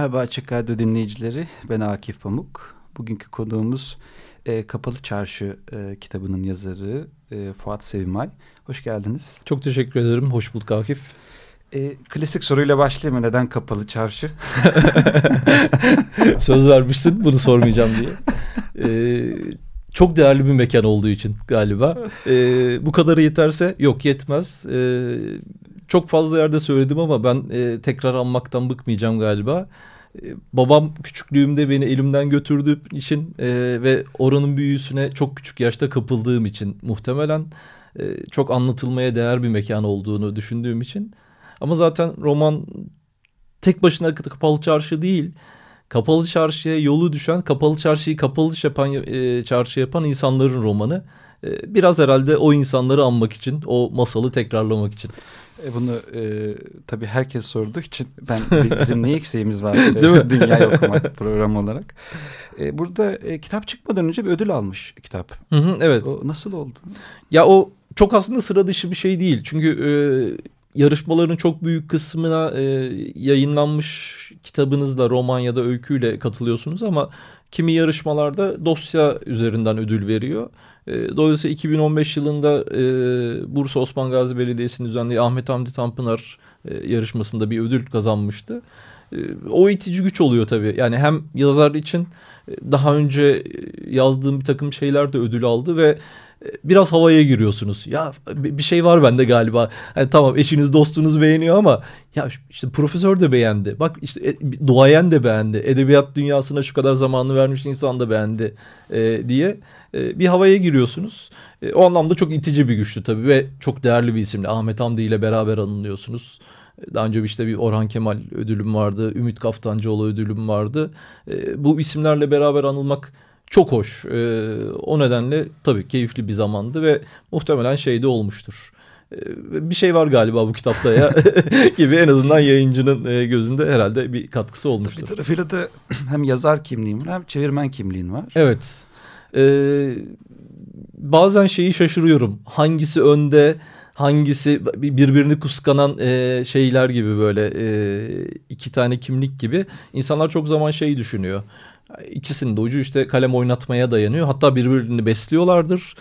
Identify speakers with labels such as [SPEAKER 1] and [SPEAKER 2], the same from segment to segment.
[SPEAKER 1] Merhaba Açık Radyo dinleyicileri, ben Akif Pamuk. Bugünkü konuğumuz e, Kapalı Çarşı e, kitabının yazarı e, Fuat Sevimay. Hoş geldiniz.
[SPEAKER 2] Çok teşekkür ederim, hoş bulduk Akif.
[SPEAKER 1] E, klasik soruyla başlayayım Neden Kapalı Çarşı?
[SPEAKER 2] Söz vermişsin bunu sormayacağım diye. E, çok değerli bir mekan olduğu için galiba. E, bu kadarı yeterse yok yetmez. E, çok fazla yerde söyledim ama ben e, tekrar anmaktan bıkmayacağım galiba. Babam küçüklüğümde beni elimden götürdüğü için e, ve oranın büyüsüne çok küçük yaşta kapıldığım için muhtemelen e, çok anlatılmaya değer bir mekan olduğunu düşündüğüm için. Ama zaten roman tek başına kapalı çarşı değil. Kapalı çarşıya yolu düşen, kapalı çarşıyı kapalı yapan, e, çarşı yapan insanların romanı. E, biraz herhalde o insanları anmak için, o masalı tekrarlamak için.
[SPEAKER 1] E bunu e, tabii herkes sorduğu için ben bizim ne eksiğimiz var Değil mi? dünya okumak program olarak. E, burada e, kitap çıkmadan önce bir ödül almış kitap.
[SPEAKER 2] Hı hı, evet.
[SPEAKER 1] O nasıl oldu?
[SPEAKER 2] Ya o çok aslında sıra dışı bir şey değil. Çünkü e, yarışmaların çok büyük kısmına e, yayınlanmış kitabınızla roman ya da öyküyle katılıyorsunuz ama kimi yarışmalarda dosya üzerinden ödül veriyor. E, dolayısıyla 2015 yılında e, Bursa Osman Gazi Belediyesi'nin düzenlediği Ahmet Hamdi Tanpınar e, yarışmasında bir ödül kazanmıştı. E, o itici güç oluyor tabii. Yani hem yazar için e, daha önce yazdığım bir takım şeyler de ödül aldı ve biraz havaya giriyorsunuz. Ya bir şey var bende galiba. Yani tamam eşiniz dostunuz beğeniyor ama ya işte profesör de beğendi. Bak işte e, duayen de beğendi. Edebiyat dünyasına şu kadar zamanını vermiş insan da beğendi e, diye e, bir havaya giriyorsunuz. E, o anlamda çok itici bir güçlü tabii ve çok değerli bir isimle Ahmet Hamdi ile beraber anılıyorsunuz. E, daha önce işte bir Orhan Kemal ödülüm vardı. Ümit Kaftancıoğlu ödülüm vardı. E, bu isimlerle beraber anılmak çok hoş. E, o nedenle tabii keyifli bir zamandı ve muhtemelen şeyde olmuştur. E, bir şey var galiba bu kitapta ya gibi en azından yayıncının e, gözünde herhalde bir katkısı olmuştur.
[SPEAKER 1] Bir tarafıyla da hem yazar kimliğin var hem çevirmen kimliğin var.
[SPEAKER 2] Evet. Ee, bazen şeyi şaşırıyorum. Hangisi önde, hangisi birbirini kuskanan e, şeyler gibi böyle e, iki tane kimlik gibi. İnsanlar çok zaman şeyi düşünüyor. İkisinin de ucu işte kalem oynatmaya dayanıyor. Hatta birbirini besliyorlardır.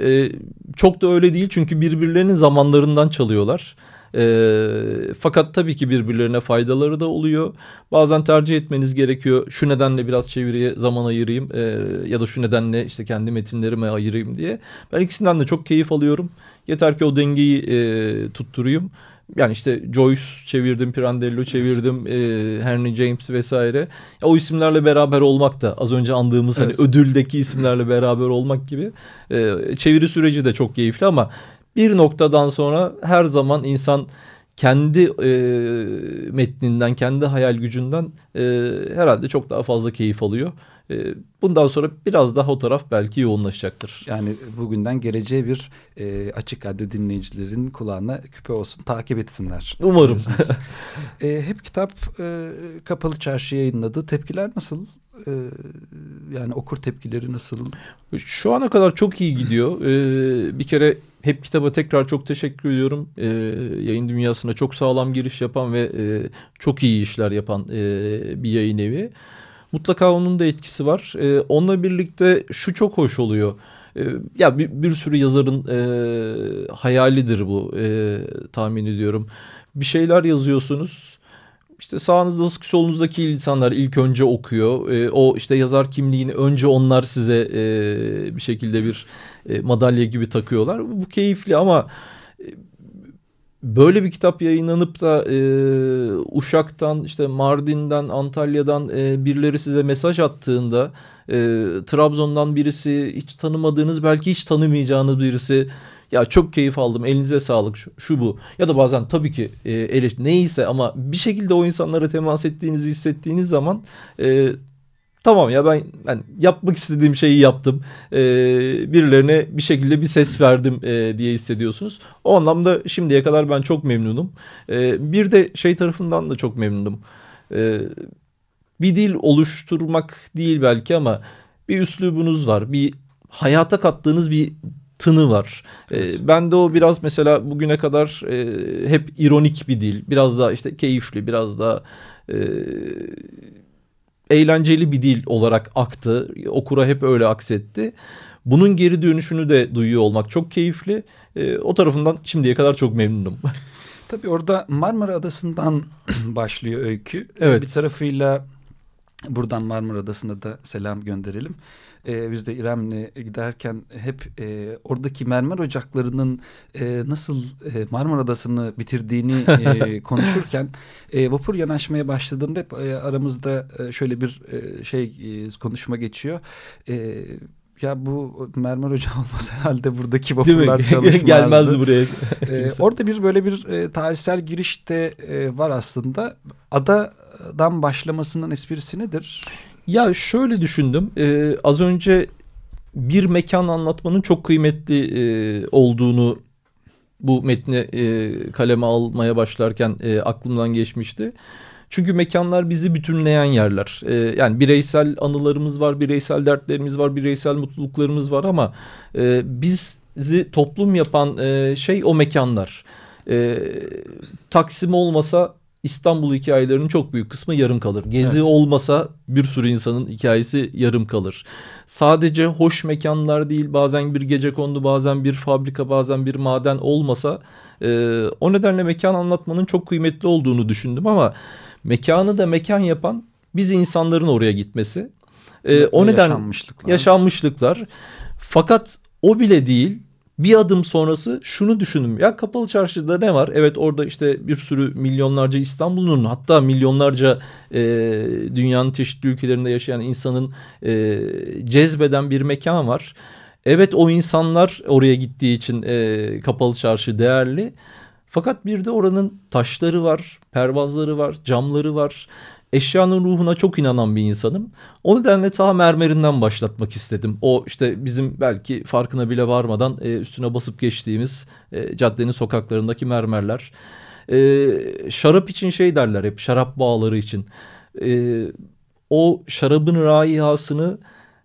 [SPEAKER 2] E, çok da öyle değil çünkü birbirlerinin zamanlarından çalıyorlar. E, fakat tabii ki birbirlerine faydaları da oluyor. Bazen tercih etmeniz gerekiyor. Şu nedenle biraz çeviriye zaman ayırayım e, ya da şu nedenle işte kendi metinlerime ayırayım diye. Ben ikisinden de çok keyif alıyorum. Yeter ki o dengeyi e, tutturayım. Yani işte Joyce çevirdim, Pirandello çevirdim, e, Henry James vesaire. O isimlerle beraber olmak da az önce andığımız hani evet. hani ödüldeki isimlerle beraber olmak gibi. E, çeviri süreci de çok keyifli ama bir noktadan sonra her zaman insan kendi e, metninden, kendi hayal gücünden e, herhalde çok daha fazla keyif alıyor. E, bundan sonra biraz daha o taraf belki yoğunlaşacaktır.
[SPEAKER 1] Yani bugünden geleceğe bir e, açık radyo dinleyicilerin kulağına küpe olsun, takip etsinler.
[SPEAKER 2] Umarım.
[SPEAKER 1] e, hep kitap e, kapalı çarşı yayınladı. Tepkiler nasıl? E, yani okur tepkileri nasıl?
[SPEAKER 2] Şu ana kadar çok iyi gidiyor. E, bir kere hep kitaba tekrar çok teşekkür ediyorum. E, yayın dünyasına çok sağlam giriş yapan ve e, çok iyi işler yapan e, bir yayın evi. Mutlaka onun da etkisi var. E, onunla birlikte şu çok hoş oluyor. E, ya bir, bir sürü yazarın e, hayalidir bu e, tahmin ediyorum. Bir şeyler yazıyorsunuz. İşte sağınızda solunuzdaki insanlar ilk önce okuyor. E, o işte yazar kimliğini önce onlar size e, bir şekilde bir e, madalya gibi takıyorlar. Bu keyifli ama e, böyle bir kitap yayınlanıp da e, Uşak'tan işte Mardin'den Antalya'dan e, birileri size mesaj attığında e, Trabzon'dan birisi hiç tanımadığınız belki hiç tanımayacağınız birisi ya çok keyif aldım elinize sağlık şu, şu bu ya da bazen tabii ki e, eleş neyse ama bir şekilde o insanlara temas ettiğinizi hissettiğiniz zaman e, tamam ya ben, ben yapmak istediğim şeyi yaptım. Ee, birilerine bir şekilde bir ses verdim e, diye hissediyorsunuz. O anlamda şimdiye kadar ben çok memnunum. Ee, bir de şey tarafından da çok memnunum. Ee, bir dil oluşturmak değil belki ama bir üslubunuz var. Bir hayata kattığınız bir tını var. Ee, ben de o biraz mesela bugüne kadar e, hep ironik bir dil. Biraz daha işte keyifli, biraz daha... E, eğlenceli bir dil olarak aktı. Okura hep öyle aksetti. Bunun geri dönüşünü de duyuyor olmak çok keyifli. E, o tarafından şimdiye kadar çok memnunum.
[SPEAKER 1] Tabii orada Marmara Adası'ndan başlıyor öykü.
[SPEAKER 2] Evet.
[SPEAKER 1] Bir tarafıyla buradan Marmara Adası'na da selam gönderelim e, biz de İrem'le giderken hep e, oradaki mermer ocaklarının e, nasıl e, Marmara Adası'nı bitirdiğini e, konuşurken e, vapur yanaşmaya başladığında hep e, aramızda e, şöyle bir e, şey e, konuşma geçiyor. E, ya bu mermer ocağı olmasa herhalde buradaki vapurlar çalışmazdı.
[SPEAKER 2] Gelmezdi buraya.
[SPEAKER 1] ee, orada bir böyle bir e, tarihsel giriş de e, var aslında. Adadan başlamasının esprisi nedir?
[SPEAKER 2] Ya şöyle düşündüm. Ee, az önce bir mekan anlatmanın çok kıymetli e, olduğunu bu metni e, kaleme almaya başlarken e, aklımdan geçmişti. Çünkü mekanlar bizi bütünleyen yerler. E, yani bireysel anılarımız var, bireysel dertlerimiz var, bireysel mutluluklarımız var ama e, bizi toplum yapan e, şey o mekanlar. E, Taksim olmasa İstanbul hikayelerinin çok büyük kısmı yarım kalır. Gezi evet. olmasa bir sürü insanın hikayesi yarım kalır. Sadece hoş mekanlar değil bazen bir gece kondu bazen bir fabrika bazen bir maden olmasa e, o nedenle mekan anlatmanın çok kıymetli olduğunu düşündüm ama mekanı da mekan yapan biz insanların oraya gitmesi. E, o neden yaşanmışlıklar. yaşanmışlıklar. Fakat o bile değil bir adım sonrası şunu düşündüm. Ya kapalı çarşıda ne var? Evet orada işte bir sürü milyonlarca İstanbul'un hatta milyonlarca e, dünyanın çeşitli ülkelerinde yaşayan insanın e, cezbeden bir mekan var. Evet o insanlar oraya gittiği için e, kapalı çarşı değerli. Fakat bir de oranın taşları var, pervazları var, camları var eşyanın ruhuna çok inanan bir insanım. O nedenle ta mermerinden başlatmak istedim. O işte bizim belki farkına bile varmadan e, üstüne basıp geçtiğimiz e, caddenin sokaklarındaki mermerler. E, şarap için şey derler hep şarap bağları için. E, o şarabın raihasını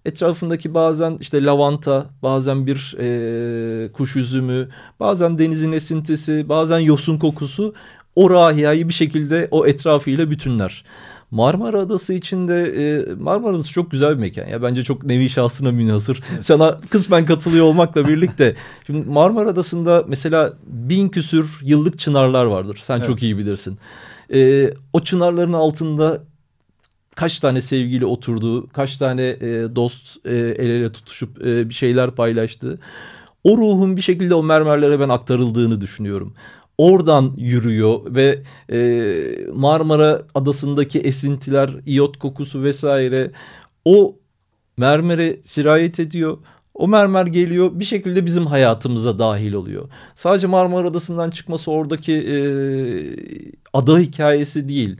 [SPEAKER 2] etrafındaki bazen işte lavanta, bazen bir e, kuş üzümü, bazen denizin esintisi, bazen yosun kokusu o rahiyayı bir şekilde o etrafıyla bütünler. Marmara Adası içinde e, Marmara Adası çok güzel bir mekan. Ya bence çok nevi şahsına münhasır. Evet. Sana kısmen katılıyor olmakla birlikte. Şimdi Marmara Adası'nda mesela bin küsür yıllık çınarlar vardır. Sen evet. çok iyi bilirsin. E, o çınarların altında kaç tane sevgili oturdu, kaç tane e, dost e, el ele tutuşup e, bir şeyler paylaştı. O ruhun bir şekilde o mermerlere ben aktarıldığını düşünüyorum oradan yürüyor ve e, Marmara Adası'ndaki esintiler, iyot kokusu vesaire o mermere sirayet ediyor. O mermer geliyor bir şekilde bizim hayatımıza dahil oluyor. Sadece Marmara Adası'ndan çıkması oradaki e, ada hikayesi değil.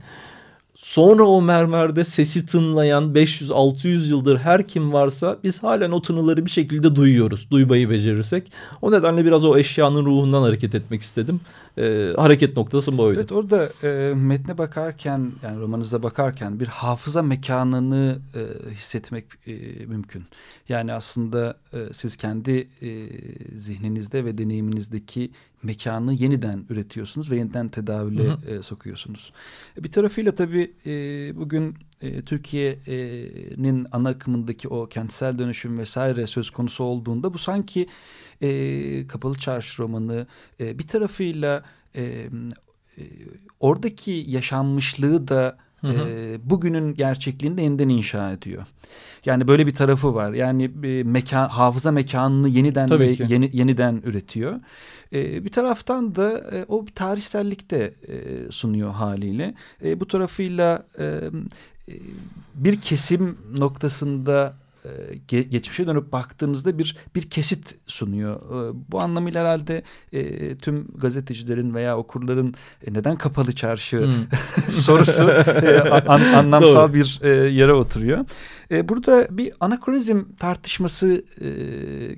[SPEAKER 2] Sonra o mermerde sesi tınlayan 500-600 yıldır her kim varsa biz halen o tınıları bir şekilde duyuyoruz. Duymayı becerirsek. O nedenle biraz o eşyanın ruhundan hareket etmek istedim e, hareket noktası buydu.
[SPEAKER 1] Evet orada e, metne bakarken yani romanınıza bakarken bir hafıza mekanını e, hissetmek e, mümkün. Yani aslında e, siz kendi e, zihninizde ve deneyiminizdeki mekanı yeniden üretiyorsunuz ve yeniden tedavüle hı hı. E, sokuyorsunuz. Bir tarafıyla tabii e, bugün e, Türkiye'nin ana akımındaki o kentsel dönüşüm vesaire söz konusu olduğunda bu sanki e, Kapalı Çarşı romanı e, bir tarafıyla e, e, oradaki yaşanmışlığı da Hı hı. E, bugünün gerçekliğini de yeniden inşa ediyor. Yani böyle bir tarafı var. Yani bir mekan, hafıza mekanını yeniden Tabii ve ki. yeni, yeniden üretiyor. E, bir taraftan da e, o bir tarihsellikte e, sunuyor haliyle. E, bu tarafıyla e, e bir kesim noktasında e, geçmişe dönüp baktığınızda bir bir kesit sunuyor. E, bu anlamıyla herhalde e, tüm gazetecilerin veya okurların neden kapalı çarşı hmm. sorusu an, anlamsal Doğru. bir yere oturuyor. burada bir anakronizm tartışması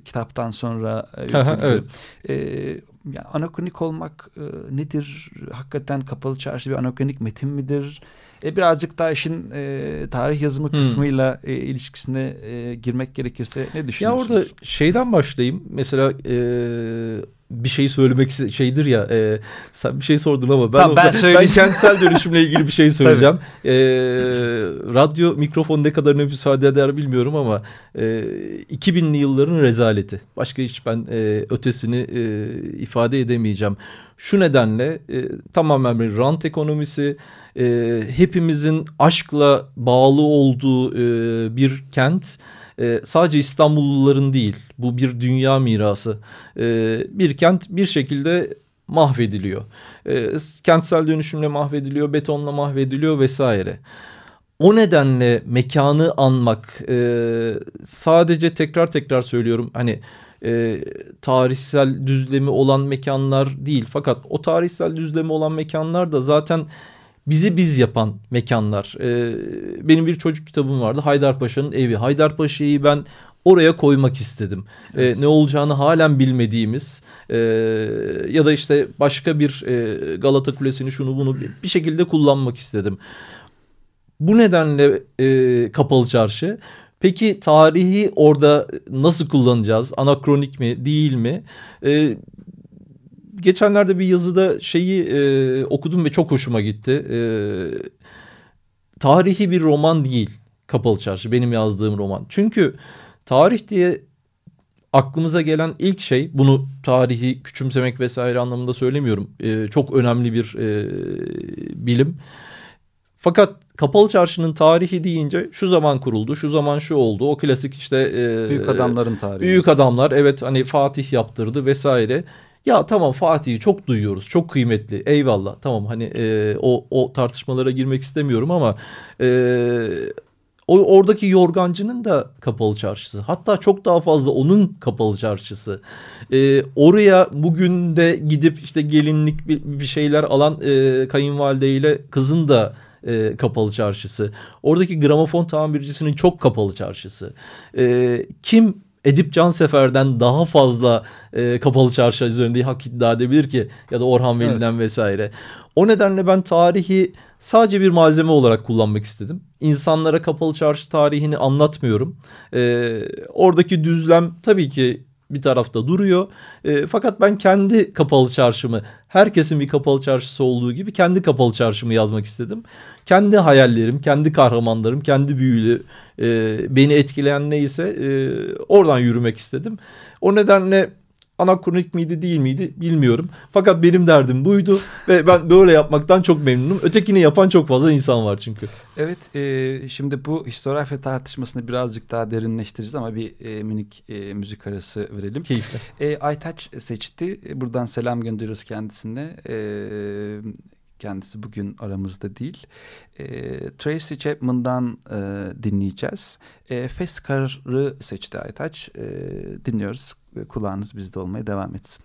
[SPEAKER 1] kitaptan sonra evet. Yani anakronik olmak nedir? Hakikaten kapalı çarşı bir anakronik metin midir? E, birazcık daha işin e, tarih yazımı hmm. kısmıyla e, ilişkisine e, girmek gerekirse ne düşünüyorsunuz?
[SPEAKER 2] Ya orada şeyden başlayayım. Mesela e, bir şey söylemek şeydir ya e, sen bir şey sordun ama ben tamam, ben, ben kentsel dönüşümle ilgili bir şey söyleyeceğim. e, radyo mikrofon ne kadarına müsaade eder bilmiyorum ama e, 2000'li yılların rezaleti. Başka hiç ben e, ötesini e, ifade edemeyeceğim. Şu nedenle e, tamamen bir rant ekonomisi, e, hepimizin aşkla bağlı olduğu e, bir kent e, sadece İstanbulluların değil bu bir dünya mirası. E, bir kent bir şekilde mahvediliyor. E, kentsel dönüşümle mahvediliyor, betonla mahvediliyor vesaire. O nedenle mekanı anmak e, sadece tekrar tekrar söylüyorum hani e, tarihsel düzlemi olan mekanlar değil. Fakat o tarihsel düzlemi olan mekanlar da zaten bizi biz yapan mekanlar. Ee, benim bir çocuk kitabım vardı Haydarpaşa'nın evi. Haydarpaşa'yı ben oraya koymak istedim. Evet. Ee, ne olacağını halen bilmediğimiz e, ya da işte başka bir e, Galata Kulesi'ni şunu bunu bir şekilde kullanmak istedim. Bu nedenle e, kapalı çarşı. Peki tarihi orada nasıl kullanacağız? Anakronik mi değil mi? E, geçenlerde bir yazıda şeyi e, okudum ve çok hoşuma gitti. E, tarihi bir roman değil Kapalı Çarşı benim yazdığım roman. Çünkü tarih diye aklımıza gelen ilk şey bunu tarihi küçümsemek vesaire anlamında söylemiyorum. E, çok önemli bir e, bilim. Fakat Kapalı Çarşı'nın tarihi deyince şu zaman kuruldu, şu zaman şu oldu. O klasik işte...
[SPEAKER 1] E, büyük adamların tarihi.
[SPEAKER 2] Büyük adamlar evet hani Fatih yaptırdı vesaire. Ya tamam Fatih'i çok duyuyoruz. Çok kıymetli. Eyvallah. Tamam hani e, o o tartışmalara girmek istemiyorum ama e, o oradaki yorgancının da kapalı çarşısı. Hatta çok daha fazla onun kapalı çarşısı. E, oraya bugün de gidip işte gelinlik bir, bir şeyler alan e, kayınvalideyle kızın da e, kapalı çarşısı. Oradaki gramofon tamircisinin çok kapalı çarşısı. E, kim Edip Cansefer'den daha fazla e, kapalı çarşı üzerinde hak iddia edebilir ki ya da Orhan Veli'den evet. vesaire. O nedenle ben tarihi sadece bir malzeme olarak kullanmak istedim. İnsanlara kapalı çarşı tarihini anlatmıyorum. E, oradaki düzlem tabii ki bir tarafta duruyor. E, fakat ben kendi kapalı çarşımı, herkesin bir kapalı çarşısı olduğu gibi kendi kapalı çarşımı yazmak istedim. Kendi hayallerim, kendi kahramanlarım, kendi büyülü e, beni etkileyen neyse e, oradan yürümek istedim. O nedenle anakronik miydi değil miydi bilmiyorum. Fakat benim derdim buydu ve ben böyle yapmaktan çok memnunum. Ötekini yapan çok fazla insan var çünkü.
[SPEAKER 1] Evet e, şimdi bu historiografya tartışmasını birazcık daha derinleştireceğiz ama bir e, minik e, müzik arası verelim.
[SPEAKER 2] Keyifle.
[SPEAKER 1] E, Aytaç seçti. Buradan selam gönderiyoruz kendisine. E, kendisi bugün aramızda değil. E, Tracy Chapman'dan e, dinleyeceğiz. E, Feskar'ı seçti Aytaç. E, dinliyoruz kulağınız bizde olmaya devam etsin.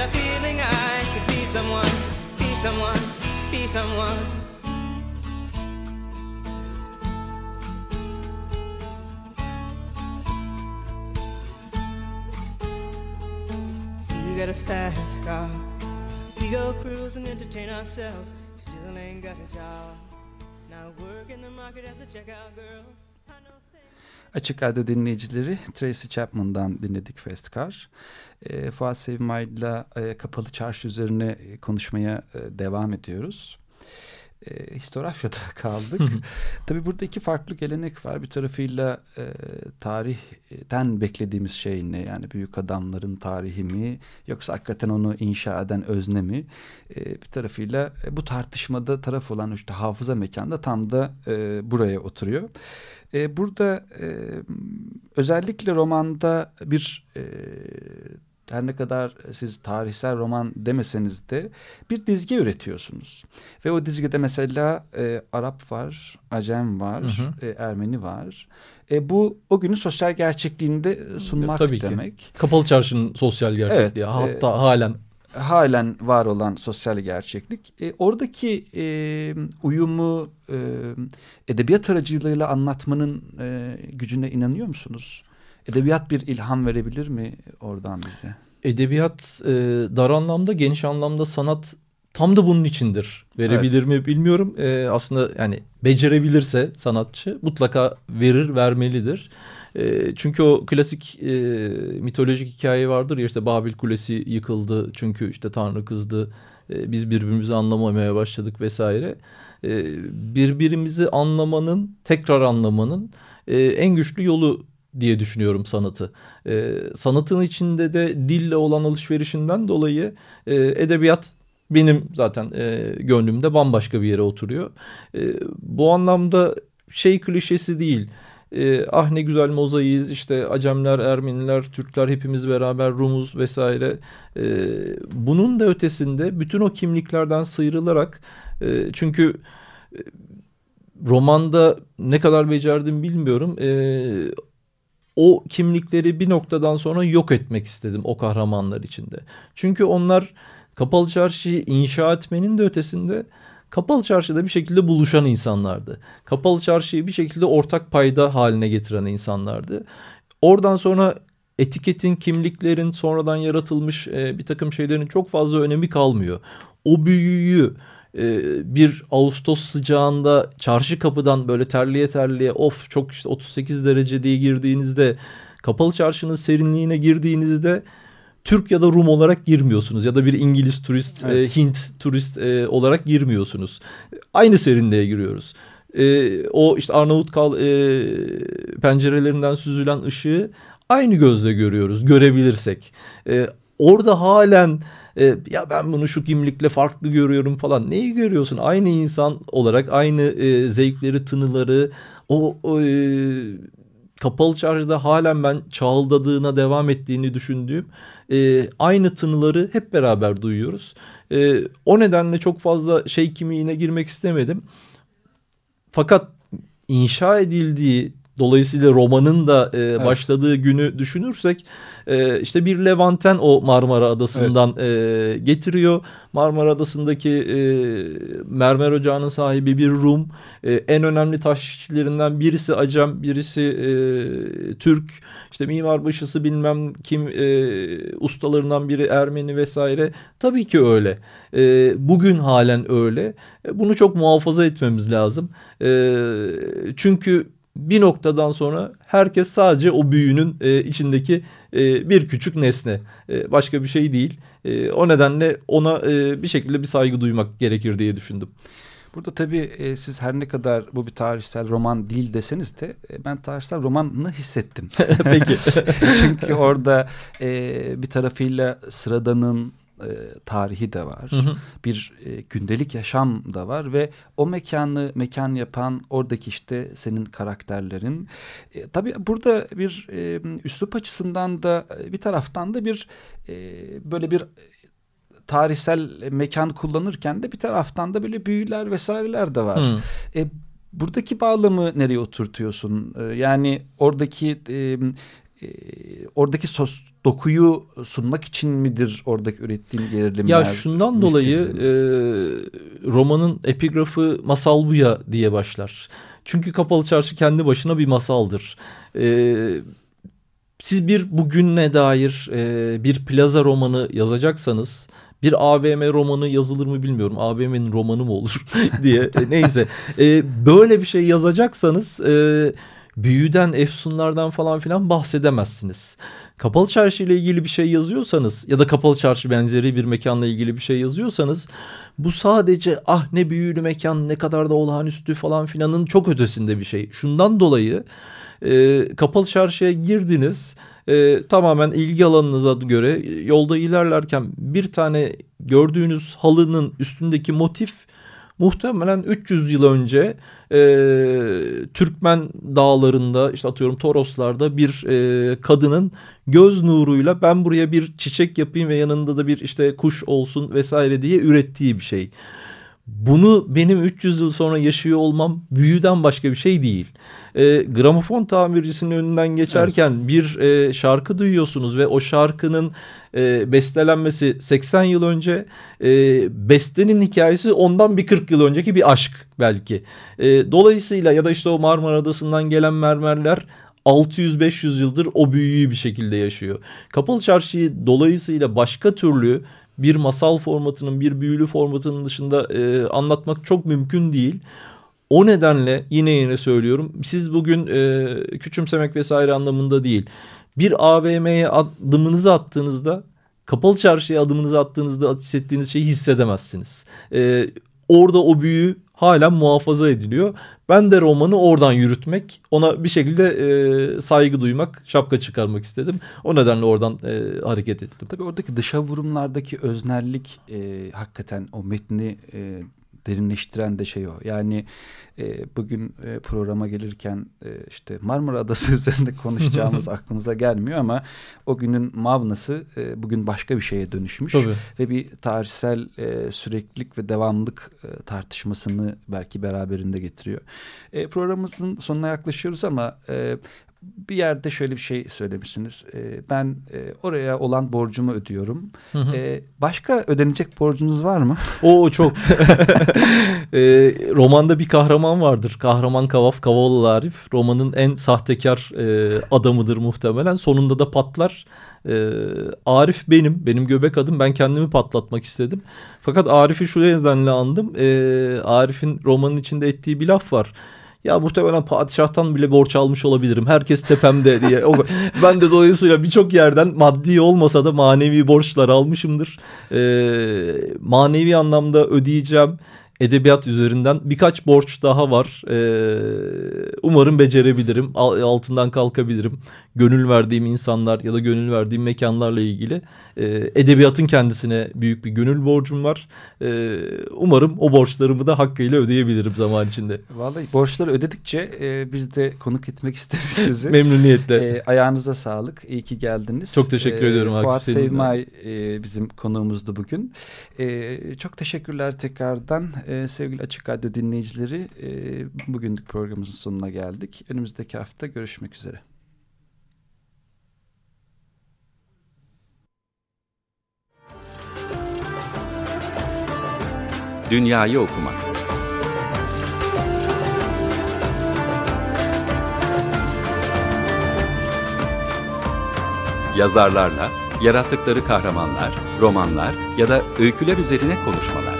[SPEAKER 3] A feeling I could be someone, be someone, be someone. You got a fast car. We go cruise and entertain ourselves. Still ain't got a job. Now work in the market as a checkout girl.
[SPEAKER 1] Açık Radyo dinleyicileri Tracy Chapman'dan dinledik Festkar. E, Fuat Sevmay'la e, Kapalı Çarşı üzerine e, konuşmaya e, devam ediyoruz. E, Histografya'da kaldık. Tabii burada iki farklı gelenek var. Bir tarafıyla e, tarihten beklediğimiz şey ne? Yani büyük adamların tarihi mi? Yoksa hakikaten onu inşa eden özne mi? E, bir tarafıyla e, bu tartışmada taraf olan işte hafıza mekanda tam da e, buraya oturuyor. E, burada e, özellikle romanda bir e, her ne kadar siz tarihsel roman demeseniz de bir dizge üretiyorsunuz. Ve o dizgede mesela e, Arap var, Acem var,
[SPEAKER 2] Hı
[SPEAKER 1] E, Ermeni var. E, bu o günün sosyal gerçekliğinde sunmak
[SPEAKER 2] Tabii ki.
[SPEAKER 1] demek.
[SPEAKER 2] Kapalı çarşının sosyal gerçekliği.
[SPEAKER 1] Evet,
[SPEAKER 2] Hatta halen
[SPEAKER 1] halen var olan sosyal gerçeklik. E, oradaki e, uyumu e, edebiyat aracılığıyla anlatmanın e, gücüne inanıyor musunuz? Edebiyat bir ilham verebilir mi oradan bize?
[SPEAKER 2] edebiyat e, dar anlamda geniş anlamda sanat tam da bunun içindir. Verebilir mi bilmiyorum. E, aslında yani becerebilirse sanatçı mutlaka verir vermelidir. E, çünkü o klasik e, mitolojik hikaye vardır ya işte Babil Kulesi yıkıldı çünkü işte Tanrı kızdı. E, biz birbirimizi anlamamaya başladık vesaire. E, birbirimizi anlamanın tekrar anlamanın e, en güçlü yolu diye düşünüyorum sanatı. E, sanatın içinde de dille olan alışverişinden dolayı e, edebiyat benim zaten e, gönlümde bambaşka bir yere oturuyor. E, bu anlamda şey klişesi değil. E, ah ne güzel mozaiyiz işte Acemler, Ermeniler, Türkler hepimiz beraber Rumuz vesaire. E, bunun da ötesinde bütün o kimliklerden sıyrılarak e, çünkü e, romanda ne kadar becerdim bilmiyorum. E, o kimlikleri bir noktadan sonra yok etmek istedim o kahramanlar içinde. Çünkü onlar kapalı çarşıyı inşa etmenin de ötesinde kapalı çarşıda bir şekilde buluşan insanlardı. Kapalı çarşıyı bir şekilde ortak payda haline getiren insanlardı. Oradan sonra etiketin, kimliklerin sonradan yaratılmış bir takım şeylerin çok fazla önemi kalmıyor. O büyüyü e, bir Ağustos sıcağında çarşı kapıdan böyle terliye terliye of çok işte 38 derece diye girdiğinizde kapalı çarşının serinliğine girdiğinizde Türk ya da Rum olarak girmiyorsunuz ya da bir İngiliz turist,
[SPEAKER 1] Evet.
[SPEAKER 2] e, Hint turist e, olarak girmiyorsunuz. Aynı serinliğe giriyoruz. E, o işte Arnavut kal e, pencerelerinden süzülen ışığı aynı gözle görüyoruz, görebilirsek. E, orada halen e, ya ben bunu şu kimlikle farklı görüyorum falan. Neyi görüyorsun? Aynı insan olarak aynı e, zevkleri, tınıları, o, o e, Kapalı Çarşı'da halen ben çağıldadığına devam ettiğini düşündüğüm e, aynı tınıları hep beraber duyuyoruz. E, o nedenle çok fazla şey kimiğine girmek istemedim. Fakat inşa edildiği dolayısıyla romanın da e, evet. başladığı günü düşünürsek e, işte bir Levanten o Marmara Adası'ndan evet. e, getiriyor. Marmara Adası'ndaki e, mermer ocağının sahibi bir Rum. E, en önemli taş işçilerinden birisi Acem, birisi e, Türk. İşte mimarbaşısı bilmem kim e, ustalarından biri Ermeni vesaire. Tabii ki öyle. E, bugün halen öyle. E, bunu çok muhafaza etmemiz lazım. E, çünkü bir noktadan sonra herkes sadece o büyünün e, içindeki e, bir küçük nesne. E, başka bir şey değil. E, o nedenle ona e, bir şekilde bir saygı duymak gerekir diye düşündüm.
[SPEAKER 1] Burada tabii e, siz her ne kadar bu bir tarihsel roman değil deseniz de e, ben tarihsel romanını hissettim.
[SPEAKER 2] Peki.
[SPEAKER 1] Çünkü orada e, bir tarafıyla sıradanın e, tarihi de var. Hı hı. Bir e, gündelik yaşam da var ve o mekanı mekan yapan oradaki işte senin karakterlerin. E, tabii burada bir e, üslup açısından da e, bir taraftan da bir e, böyle bir tarihsel mekan kullanırken de bir taraftan da böyle büyüler vesaireler de var. E, buradaki bağlamı nereye oturtuyorsun? E, yani oradaki e, e, oradaki sos, dokuyu sunmak için midir oradaki ürettiğin gerilimler?
[SPEAKER 2] Ya şundan dolayı e, romanın epigrafı masal bu ya diye başlar. Çünkü Kapalı Çarşı kendi başına bir masaldır. E, siz bir bugünle dair e, bir plaza romanı yazacaksanız bir AVM romanı yazılır mı bilmiyorum. AVM'nin romanı mı olur diye. E, neyse e, böyle bir şey yazacaksanız... E, büyüden, efsunlardan falan filan bahsedemezsiniz. Kapalı çarşı ile ilgili bir şey yazıyorsanız ya da kapalı çarşı benzeri bir mekanla ilgili bir şey yazıyorsanız bu sadece ah ne büyülü mekan ne kadar da olağanüstü falan filanın çok ötesinde bir şey. Şundan dolayı e, kapalı çarşıya girdiniz e, tamamen ilgi alanınıza göre yolda ilerlerken bir tane gördüğünüz halının üstündeki motif muhtemelen 300 yıl önce e, Türkmen dağlarında işte atıyorum Toroslarda bir e, kadının göz nuruyla ben buraya bir çiçek yapayım ve yanında da bir işte kuş olsun vesaire diye ürettiği bir şey. Bunu benim 300 yıl sonra yaşıyor olmam büyüden başka bir şey değil. E, gramofon tamircisinin önünden geçerken evet. bir e, şarkı duyuyorsunuz ve o şarkının e, bestelenmesi 80 yıl önce e, bestenin hikayesi ondan bir 40 yıl önceki bir aşk belki. E, dolayısıyla ya da işte o Marmara Adası'ndan gelen mermerler 600-500 yıldır o büyüyü bir şekilde yaşıyor. Kapalı Çarşı'yı dolayısıyla başka türlü bir masal formatının, bir büyülü formatının dışında e, anlatmak çok mümkün değil. O nedenle yine yine söylüyorum siz bugün e, küçümsemek vesaire anlamında değil. Bir AVM'ye adımınızı attığınızda kapalı çarşıya adımınızı attığınızda hissettiğiniz şeyi hissedemezsiniz. E, orada o büyü hala muhafaza ediliyor. Ben de romanı oradan yürütmek, ona bir şekilde e, saygı duymak, şapka çıkarmak istedim. O nedenle oradan e, hareket ettim.
[SPEAKER 1] Tabii oradaki dışa vurumlardaki öznellik e, hakikaten o metni e, derinleştiren de şey o. Yani e, bugün e, programa gelirken e, işte Marmara Adası üzerinde konuşacağımız aklımıza gelmiyor ama o günün Mavnası e, bugün başka bir şeye dönüşmüş. Tabii. Ve bir tarihsel e, süreklilik ve devamlık e, tartışmasını belki beraberinde getiriyor. E, programımızın sonuna yaklaşıyoruz ama e, bir yerde şöyle bir şey söylemişsiniz. E, ben e, oraya olan borcumu ödüyorum. Hı hı. E, başka ödenecek borcunuz var mı?
[SPEAKER 2] O çok. e, romanda bir kahraman vardır. Kahraman Kavaf Kavaloğlu Arif. Romanın en sahtekar e, adamıdır muhtemelen. Sonunda da patlar. E, Arif benim. Benim göbek adım. Ben kendimi patlatmak istedim. Fakat Arif'i şu nedenle andım. E, Arif'in romanın içinde ettiği bir laf var ya muhtemelen padişahtan bile borç almış olabilirim. Herkes tepemde diye. ben de dolayısıyla birçok yerden maddi olmasa da manevi borçlar almışımdır. Ee, manevi anlamda ödeyeceğim edebiyat üzerinden birkaç borç daha var. Ee, umarım becerebilirim. Altından kalkabilirim. Gönül verdiğim insanlar ya da gönül verdiğim mekanlarla ilgili e, edebiyatın kendisine büyük bir gönül borcum var. E, umarım o borçlarımı da hakkıyla ödeyebilirim zaman içinde.
[SPEAKER 1] Vallahi borçları ödedikçe e, biz de konuk etmek isteriz sizi.
[SPEAKER 2] Memnuniyetle.
[SPEAKER 1] E, ayağınıza sağlık. İyi ki geldiniz.
[SPEAKER 2] Çok teşekkür e, ediyorum.
[SPEAKER 1] Fuat Sevmay e, bizim konuğumuzdu bugün. E, çok teşekkürler tekrardan e, sevgili Açık Radyo dinleyicileri. E, bugünlük programımızın sonuna geldik. Önümüzdeki hafta görüşmek üzere.
[SPEAKER 4] Dünyayı okumak. Yazarlarla, yarattıkları kahramanlar, romanlar ya da öyküler üzerine konuşmalar.